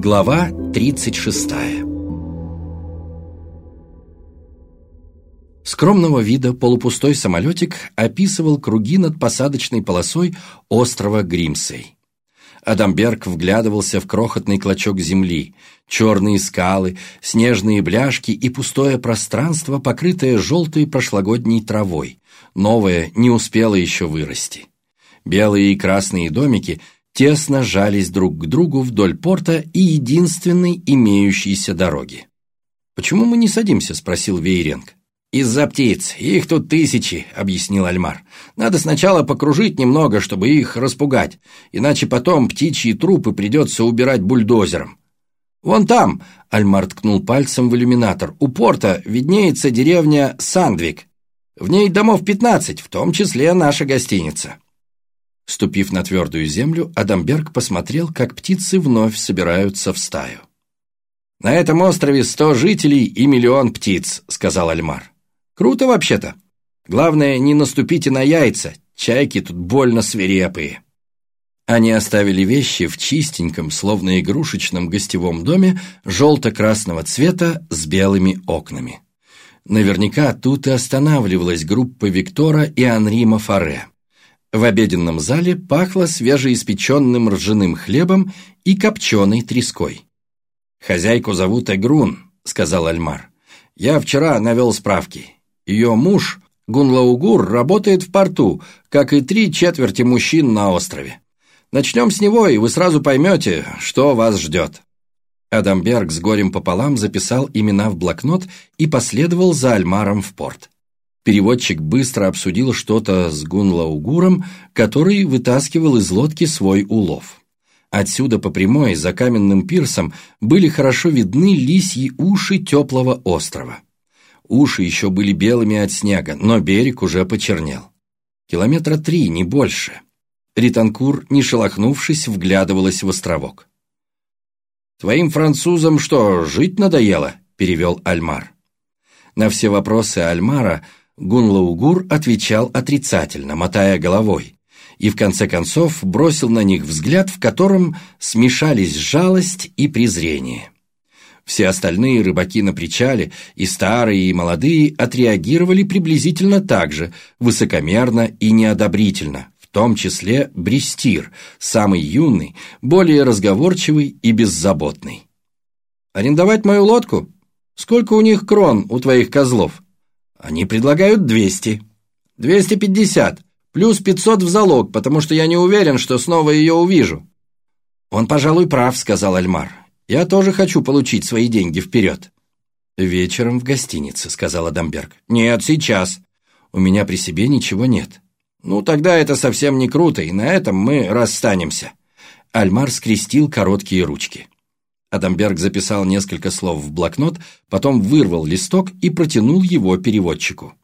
Глава 36 Скромного вида полупустой самолетик описывал круги над посадочной полосой острова Гримсей. Адамберг вглядывался в крохотный клочок земли, черные скалы, снежные бляшки и пустое пространство, покрытое желтой прошлогодней травой. Новое не успело еще вырасти. Белые и красные домики тесно жались друг к другу вдоль порта и единственной имеющейся дороги. «Почему мы не садимся?» – спросил Вейренг. «Из-за птиц. Их тут тысячи», — объяснил Альмар. «Надо сначала покружить немного, чтобы их распугать, иначе потом птичьи трупы придется убирать бульдозером». «Вон там», — Альмар ткнул пальцем в иллюминатор, — «у порта виднеется деревня Сандвик. В ней домов пятнадцать, в том числе наша гостиница». Ступив на твердую землю, Адамберг посмотрел, как птицы вновь собираются в стаю. «На этом острове сто жителей и миллион птиц», — сказал Альмар. Круто вообще-то. Главное, не наступите на яйца, чайки тут больно свирепые. Они оставили вещи в чистеньком, словно игрушечном гостевом доме желто-красного цвета с белыми окнами. Наверняка тут и останавливалась группа Виктора и Анри Мафаре. В обеденном зале пахло свежеиспеченным ржаным хлебом и копченой треской. «Хозяйку зовут Эгрун», — сказал Альмар. «Я вчера навел справки. Ее муж, Гунлаугур, работает в порту, как и три четверти мужчин на острове. Начнем с него, и вы сразу поймете, что вас ждет». Адамберг с горем пополам записал имена в блокнот и последовал за Альмаром в порт. Переводчик быстро обсудил что-то с Гунлаугуром, который вытаскивал из лодки свой улов. Отсюда по прямой, за каменным пирсом, были хорошо видны лисьи уши теплого острова. Уши еще были белыми от снега, но берег уже почернел. Километра три, не больше. Ританкур, не шелохнувшись, вглядывалась в островок. «Твоим французам что, жить надоело?» – перевел Альмар. На все вопросы Альмара Гунлаугур отвечал отрицательно, мотая головой, и в конце концов бросил на них взгляд, в котором смешались жалость и презрение. Все остальные рыбаки на причале, и старые, и молодые, отреагировали приблизительно так же, высокомерно и неодобрительно, в том числе Брестир, самый юный, более разговорчивый и беззаботный. «Арендовать мою лодку? Сколько у них крон, у твоих козлов?» «Они предлагают двести». «Двести пятьдесят, плюс пятьсот в залог, потому что я не уверен, что снова ее увижу». «Он, пожалуй, прав», — сказал Альмар. Я тоже хочу получить свои деньги вперед». «Вечером в гостинице», — сказал Адамберг. «Нет, сейчас. У меня при себе ничего нет». «Ну, тогда это совсем не круто, и на этом мы расстанемся». Альмар скрестил короткие ручки. Адамберг записал несколько слов в блокнот, потом вырвал листок и протянул его переводчику.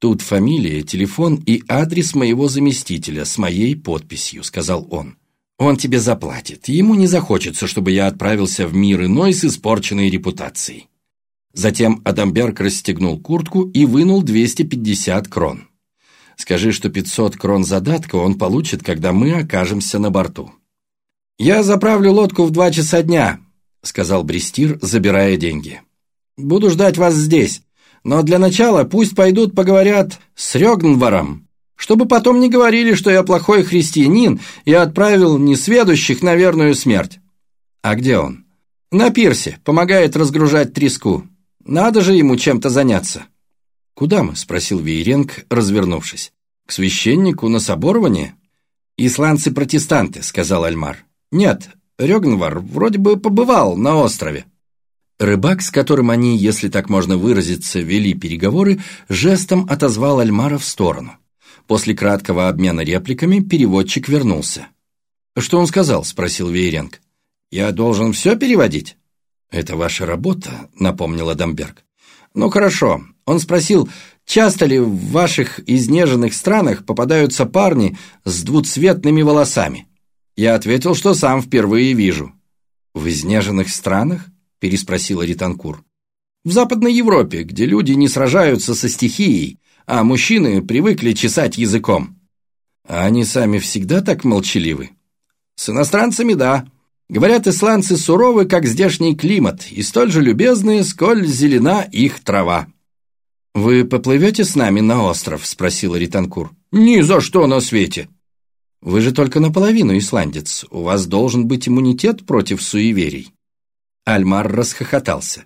«Тут фамилия, телефон и адрес моего заместителя с моей подписью», — сказал он. Он тебе заплатит. Ему не захочется, чтобы я отправился в мир иной с испорченной репутацией. Затем Адамберг расстегнул куртку и вынул 250 крон. Скажи, что 500 крон задатка он получит, когда мы окажемся на борту. «Я заправлю лодку в два часа дня», — сказал Брестир, забирая деньги. «Буду ждать вас здесь, но для начала пусть пойдут поговорят с Рёгнваром чтобы потом не говорили, что я плохой христианин и отправил несведущих на верную смерть. А где он? На пирсе, помогает разгружать треску. Надо же ему чем-то заняться. Куда мы? спросил Вейренг, развернувшись. К священнику на соборование? Исландцы-протестанты, сказал Альмар. Нет, Рёгнвар вроде бы побывал на острове. Рыбак, с которым они, если так можно выразиться, вели переговоры, жестом отозвал Альмара в сторону. После краткого обмена репликами переводчик вернулся. «Что он сказал?» – спросил Вейренг. «Я должен все переводить?» «Это ваша работа», – напомнил Адамберг. «Ну хорошо». Он спросил, часто ли в ваших изнеженных странах попадаются парни с двуцветными волосами? Я ответил, что сам впервые вижу. «В изнеженных странах?» – переспросила Ританкур. «В Западной Европе, где люди не сражаются со стихией, а мужчины привыкли чесать языком. А они сами всегда так молчаливы? С иностранцами – да. Говорят, исландцы суровы, как здешний климат, и столь же любезны, сколь зелена их трава. «Вы поплывете с нами на остров?» – спросила Ританкур. «Ни за что на свете!» «Вы же только наполовину исландец. У вас должен быть иммунитет против суеверий». Альмар расхохотался.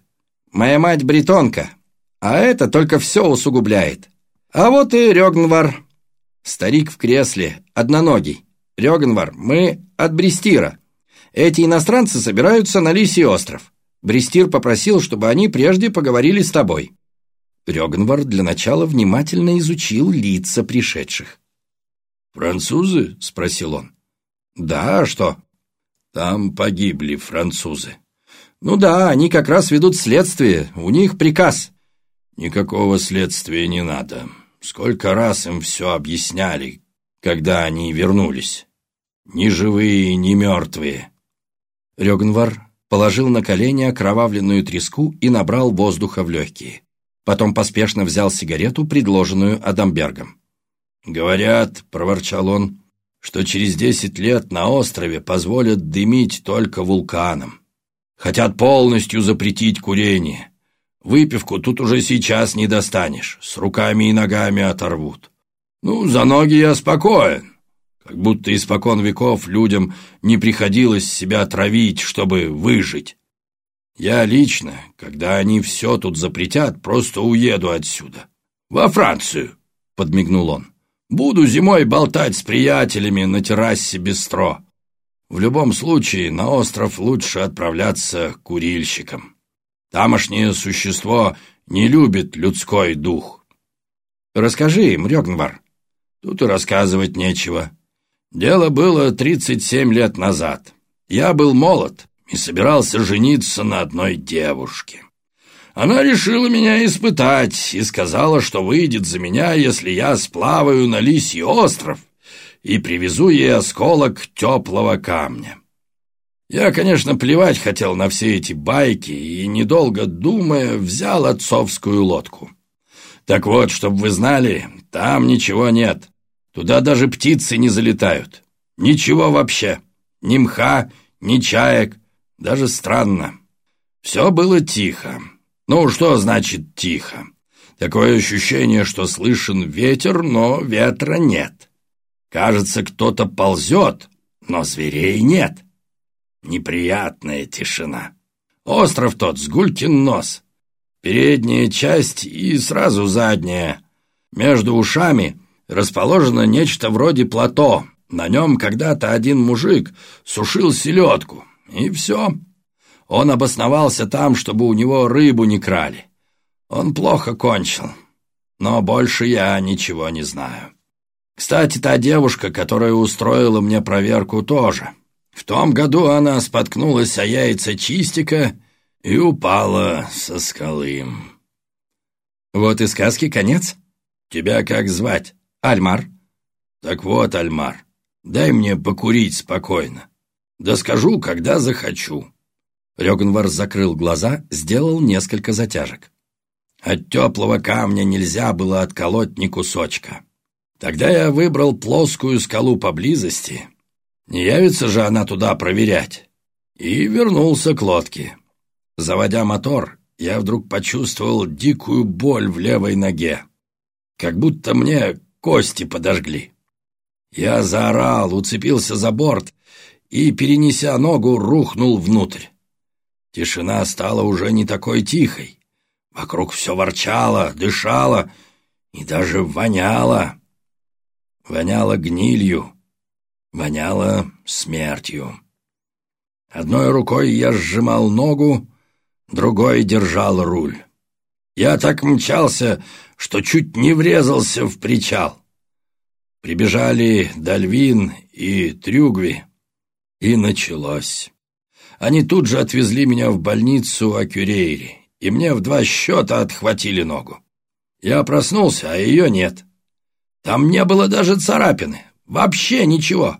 «Моя мать бретонка, а это только все усугубляет. А вот и Рёгнвар. Старик в кресле, одноногий. Рёгнвар, мы от Брестира. Эти иностранцы собираются на Лисий остров. Брестир попросил, чтобы они прежде поговорили с тобой». Рёгнвар для начала внимательно изучил лица пришедших. «Французы?» — спросил он. «Да, а что?» «Там погибли французы». «Ну да, они как раз ведут следствие, у них приказ». «Никакого следствия не надо. Сколько раз им все объясняли, когда они вернулись. Ни живые, ни мертвые». Рёгнвар положил на колени окровавленную треску и набрал воздуха в легкие. Потом поспешно взял сигарету, предложенную Адамбергом. «Говорят», — проворчал он, — «что через десять лет на острове позволят дымить только вулканам. Хотят полностью запретить курение. Выпивку тут уже сейчас не достанешь, с руками и ногами оторвут. Ну, за ноги я спокоен, как будто испокон веков людям не приходилось себя травить, чтобы выжить. Я лично, когда они все тут запретят, просто уеду отсюда. Во Францию, — подмигнул он. Буду зимой болтать с приятелями на террасе бистро. В любом случае, на остров лучше отправляться курильщиком. Тамошнее существо не любит людской дух. Расскажи им, Рёгнвар. Тут и рассказывать нечего. Дело было тридцать семь лет назад. Я был молод, и собирался жениться на одной девушке. Она решила меня испытать и сказала, что выйдет за меня, если я сплаваю на Лисий остров и привезу ей осколок теплого камня. Я, конечно, плевать хотел на все эти байки и, недолго думая, взял отцовскую лодку. Так вот, чтобы вы знали, там ничего нет. Туда даже птицы не залетают. Ничего вообще. Ни мха, ни чаек, даже странно. Все было тихо. Ну, что значит тихо? Такое ощущение, что слышен ветер, но ветра нет. Кажется, кто-то ползет, но зверей нет. Неприятная тишина. Остров тот с гулькин нос. Передняя часть и сразу задняя. Между ушами расположено нечто вроде плато. На нем когда-то один мужик сушил селедку. И все. Он обосновался там, чтобы у него рыбу не крали. Он плохо кончил. Но больше я ничего не знаю. Кстати, та девушка, которая устроила мне проверку, тоже. В том году она споткнулась о яйца чистика и упала со скалы. Вот и сказки конец. Тебя как звать? Альмар. Так вот, Альмар, дай мне покурить спокойно. Да скажу, когда захочу». Рёгнвар закрыл глаза, сделал несколько затяжек. От теплого камня нельзя было отколоть ни кусочка. Тогда я выбрал плоскую скалу поблизости. Не явится же она туда проверять. И вернулся к лодке. Заводя мотор, я вдруг почувствовал дикую боль в левой ноге. Как будто мне кости подожгли. Я заорал, уцепился за борт и, перенеся ногу, рухнул внутрь. Тишина стала уже не такой тихой. Вокруг все ворчало, дышало и даже воняло. Воняло гнилью, воняло смертью. Одной рукой я сжимал ногу, другой держал руль. Я так мчался, что чуть не врезался в причал. Прибежали Дальвин и Трюгви. И началось. Они тут же отвезли меня в больницу Акюрейри, и мне в два счета отхватили ногу. Я проснулся, а ее нет. Там не было даже царапины, вообще ничего.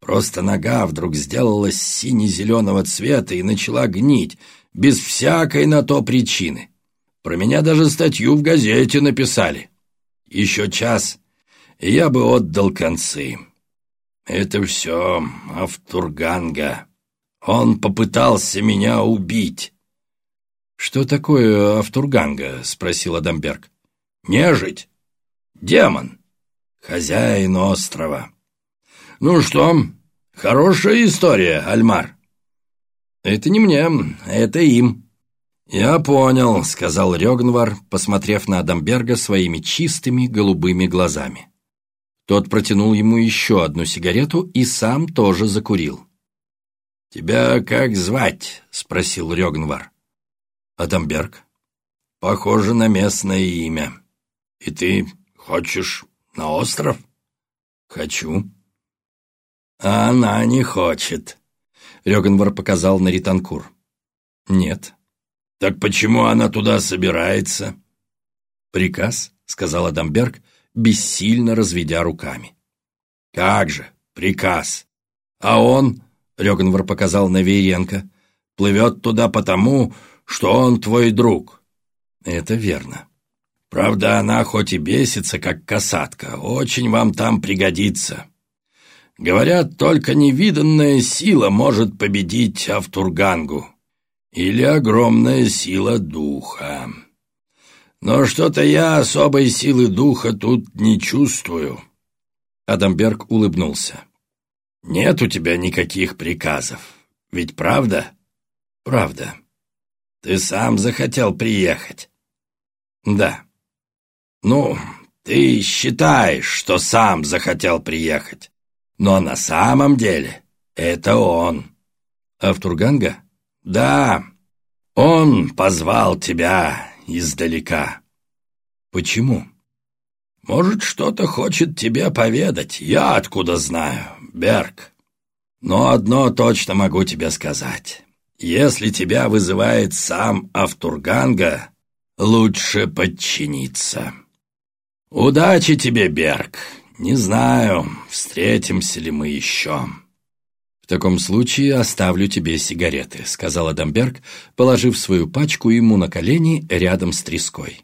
Просто нога вдруг сделалась сине-зеленого цвета и начала гнить, без всякой на то причины. Про меня даже статью в газете написали. Еще час, и я бы отдал концы. Это все Автурганга. Он попытался меня убить». «Что такое Автурганга?» — спросил Адамберг. «Нежить. Демон. Хозяин острова». «Ну что, хорошая история, Альмар?» «Это не мне, это им». «Я понял», — сказал Рёгнвар, посмотрев на Адамберга своими чистыми голубыми глазами. Тот протянул ему еще одну сигарету и сам тоже закурил. «Тебя как звать?» — спросил Рёгнвар. «Адамберг». «Похоже на местное имя. И ты хочешь на остров?» «Хочу». «А она не хочет», — Рёгнвар показал на Ританкур. «Нет». «Так почему она туда собирается?» «Приказ», — сказал Адамберг, бессильно разведя руками. «Как же, приказ. А он, — Рёгнвар показал на Вееренко, — плывет туда потому, что он твой друг». «Это верно». «Правда, она хоть и бесится, как касатка, очень вам там пригодится. Говорят, только невиданная сила может победить Автургангу. Или огромная сила духа». Но что-то я особой силы духа тут не чувствую. Адамберг улыбнулся. Нет у тебя никаких приказов. Ведь правда? Правда. Ты сам захотел приехать. Да. Ну, ты считаешь, что сам захотел приехать. Но на самом деле это он. Автурганга? Да. Он позвал тебя издалека. Почему? Может, что-то хочет тебе поведать. Я откуда знаю, Берг. Но одно точно могу тебе сказать. Если тебя вызывает сам Автурганга, лучше подчиниться. Удачи тебе, Берг. Не знаю, встретимся ли мы еще. «В таком случае оставлю тебе сигареты», — сказал Адамберг, положив свою пачку ему на колени рядом с треской.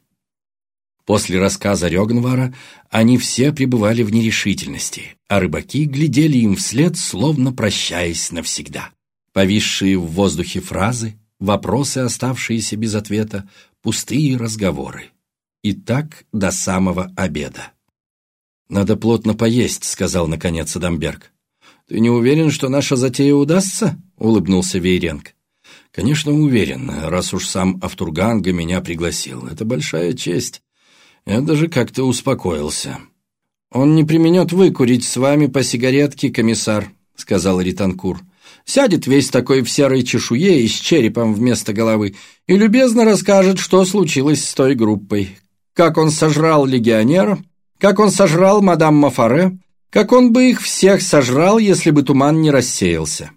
После рассказа Рёгнвара они все пребывали в нерешительности, а рыбаки глядели им вслед, словно прощаясь навсегда. Повисшие в воздухе фразы, вопросы, оставшиеся без ответа, пустые разговоры. И так до самого обеда. «Надо плотно поесть», — сказал наконец Адамберг. «Ты не уверен, что наша затея удастся?» — улыбнулся Вейренг. «Конечно, уверен, раз уж сам Автурганга меня пригласил. Это большая честь. Я даже как-то успокоился». «Он не применет выкурить с вами по сигаретке, комиссар», — сказал Ританкур. «Сядет весь такой в серой чешуе и с черепом вместо головы и любезно расскажет, что случилось с той группой. Как он сожрал легионера, как он сожрал мадам Мафаре, как он бы их всех сожрал, если бы туман не рассеялся.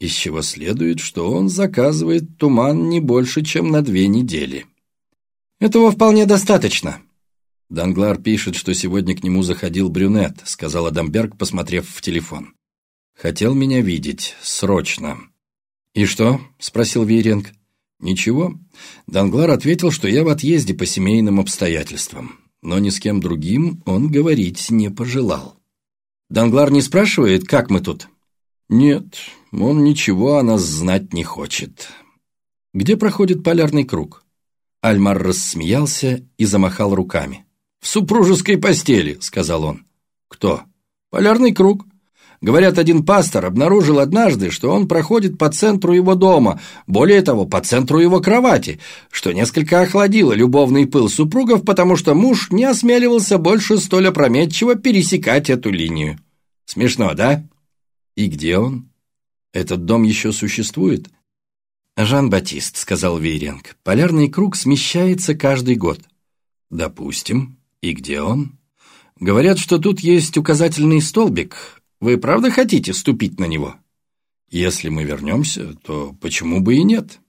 Из чего следует, что он заказывает туман не больше, чем на две недели. Этого вполне достаточно. Данглар пишет, что сегодня к нему заходил брюнет, сказал Адамберг, посмотрев в телефон. Хотел меня видеть. Срочно. «И что?» – спросил Вейренг. «Ничего». Данглар ответил, что я в отъезде по семейным обстоятельствам. Но ни с кем другим он говорить не пожелал. Данглар не спрашивает, как мы тут? Нет, он ничего о нас знать не хочет. Где проходит полярный круг? Альмар рассмеялся и замахал руками. «В супружеской постели», — сказал он. «Кто?» «Полярный круг. Говорят, один пастор обнаружил однажды, что он проходит по центру его дома, более того, по центру его кровати, что несколько охладило любовный пыл супругов, потому что муж не осмеливался больше столь опрометчиво пересекать эту линию. Смешно, да? И где он? Этот дом еще существует? Жан-Батист, сказал Вейренг, полярный круг смещается каждый год. Допустим. И где он? Говорят, что тут есть указательный столбик, вы правда хотите ступить на него? Если мы вернемся, то почему бы и нет?